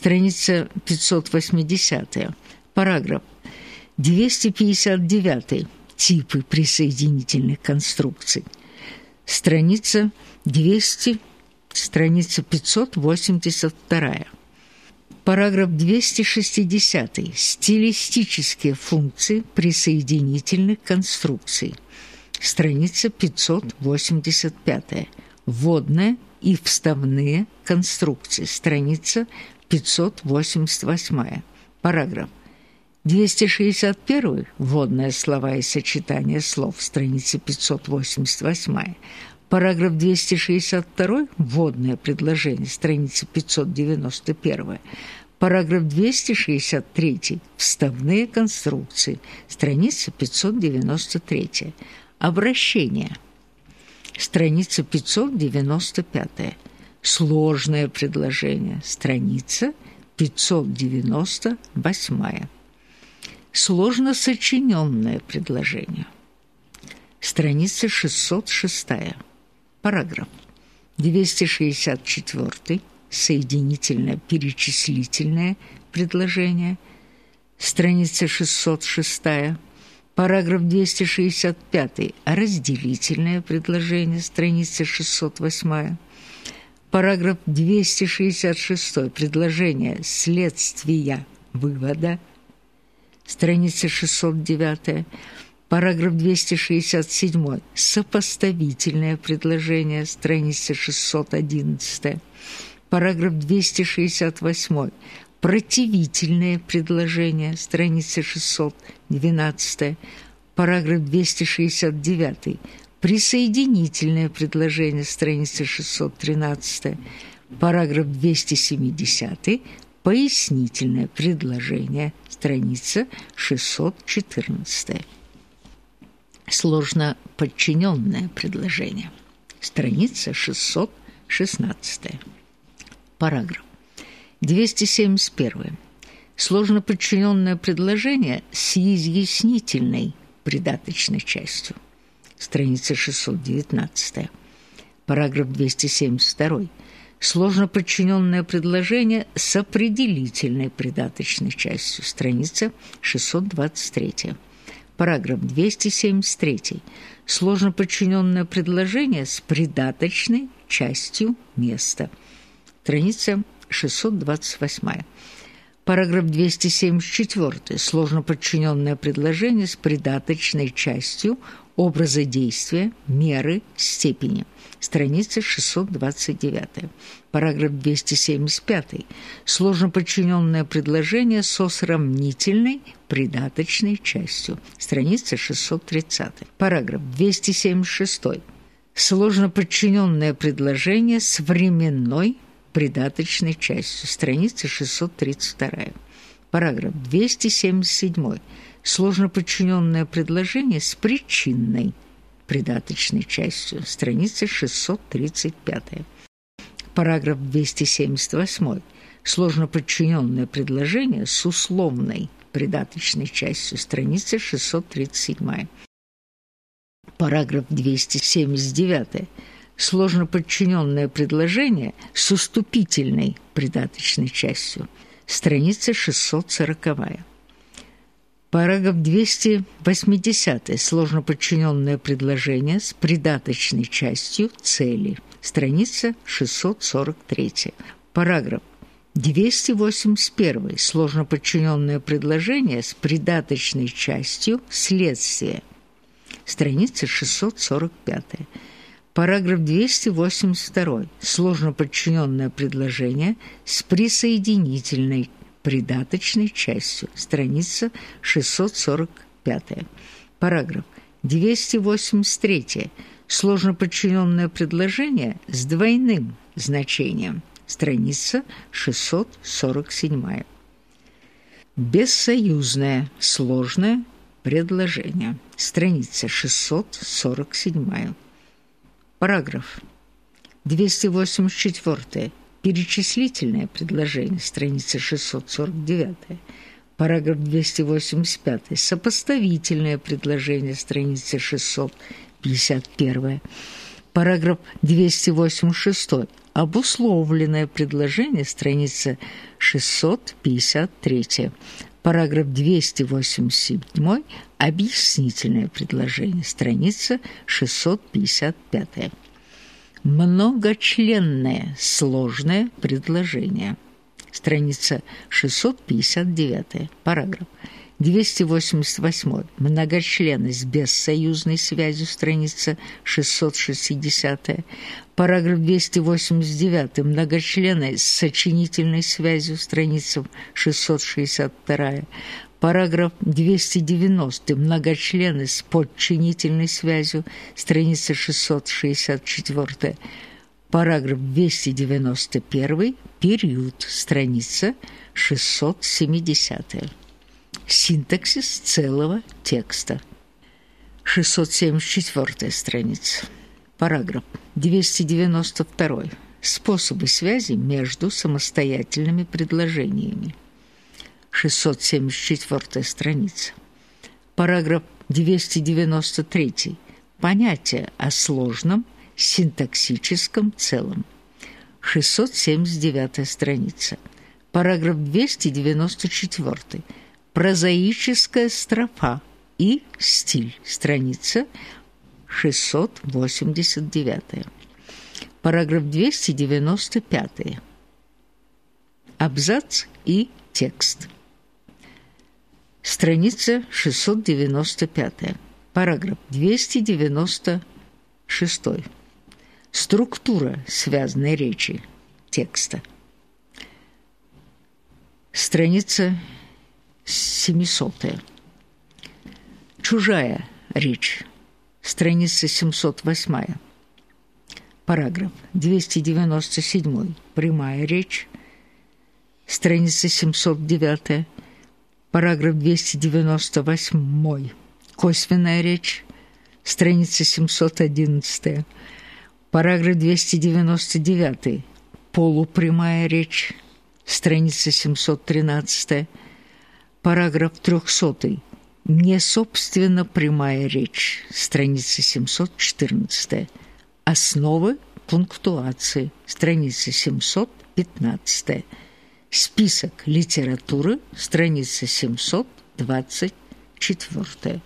страница 580, параграф 259, типы присоединительных конструкций, страница 200, страница 582. Параграф 260. Стилистические функции присоединительных конструкций. Страница 585. Вводная и вставные конструкции. Страница 588. Параграф 261. Вводные слова и сочетания слов. Страница 588. Параграф 262. Вводное предложение. Страница 591. Параграф 263. Вставные конструкции. Страница 593. Обращение. Страница 595. Сложное предложение. Страница 598. Сложно сочиненное предложение. Страница 606. Параграф 264. Соединительное перечислительное предложение. Страница 606. Параграф 265. Разделительное предложение. Страница 608. Параграф 266. Предложение следствия вывода. Страница 609. Параграф 267. Сопоставительное предложение. Страница 611. Параграф 268. Противительное предложение. Страница 612. Параграф 269. Присоединительное предложение. Страница 613. Параграф 270. Пояснительное предложение. Страница 614 сложно подчиненное предложение. Страница 616. Параграф 271. Сложно подчиненное предложение с изъяснительной придаточной частью. Страница 619. Параграф 272. Сложно подчиненное предложение с определительной придаточной частью. Страница 623. Параграф 273. Сложно подчиненное предложение с придаточной частью места. Страница 628. Параграф 274. Сложно подчиненное предложение с придаточной частью образа действия, меры, степени. Страница 629. Параграф 275. Сложно подчиненное предложение со сравнительной придаточной частью. Страница 630. Параграф 276. Сложно подчиненное предложение с временной придаточной частью. Страница 632. Параграф 277. Сложно подчиненное предложение с причинной придаточной частью. Страница 635. Параграф 278. Сложно подчиненное предложение с условной придаточной частью, страница 637. Параграф 279. Сложно подчиненное предложение с уступительной придаточной частью, страница 640. Параграф 280. Сложно подчиненное предложение с придаточной частью цели, страница 643. Параграф 281. Сложно подчиненное предложение с придаточной частью следствия. Страница 645. Параграф 282. Сложно подчиненное предложение с присоединительной придаточной частью. Страница 645. Параграф 283. Сложно подчиненное предложение с двойным значением страница 647. Бессоюзное сложное предложение, страница 647. Параграф 284. Перечислительное предложение, страница 649. Параграф 285. Сопоставительное предложение, страница 651. Параграф 286. Обусловленное предложение, страница 653. Параграф 287. Объяснительное предложение, страница 655. Многочленное сложное предложение. Страница 659. Параграф 288. Многочленность без союзной связи, страница 660. Параграф 289. Многочленность с сочинительной связью, страница 662. Параграф 290. Многочленность с подчинительной связью, страница 664. Параграф 291. Период, страница 670 синтаксис целого текста. 674 страница. Параграф 292. Способы связи между самостоятельными предложениями. 674 страница. Параграф 293. Понятие о сложном синтаксическом целом. 679 страница. Параграф 294 прозаическая строфа и стиль. Страница 689. Параграф 295. Абзац и текст. Страница 695. Параграф 296. Структура связанной речи текста. Страница 700. Чужая речь. Страница 708. Параграф 297. Прямая речь. Страница 709. Параграф 298. Косвенная речь. Страница 711. Параграф 299. Полупрямая речь. Страница 713. Параграф 300. Не собственно прямая речь. Страница 714. Основы пунктуации. Страница 715. Список литературы. Страница 724.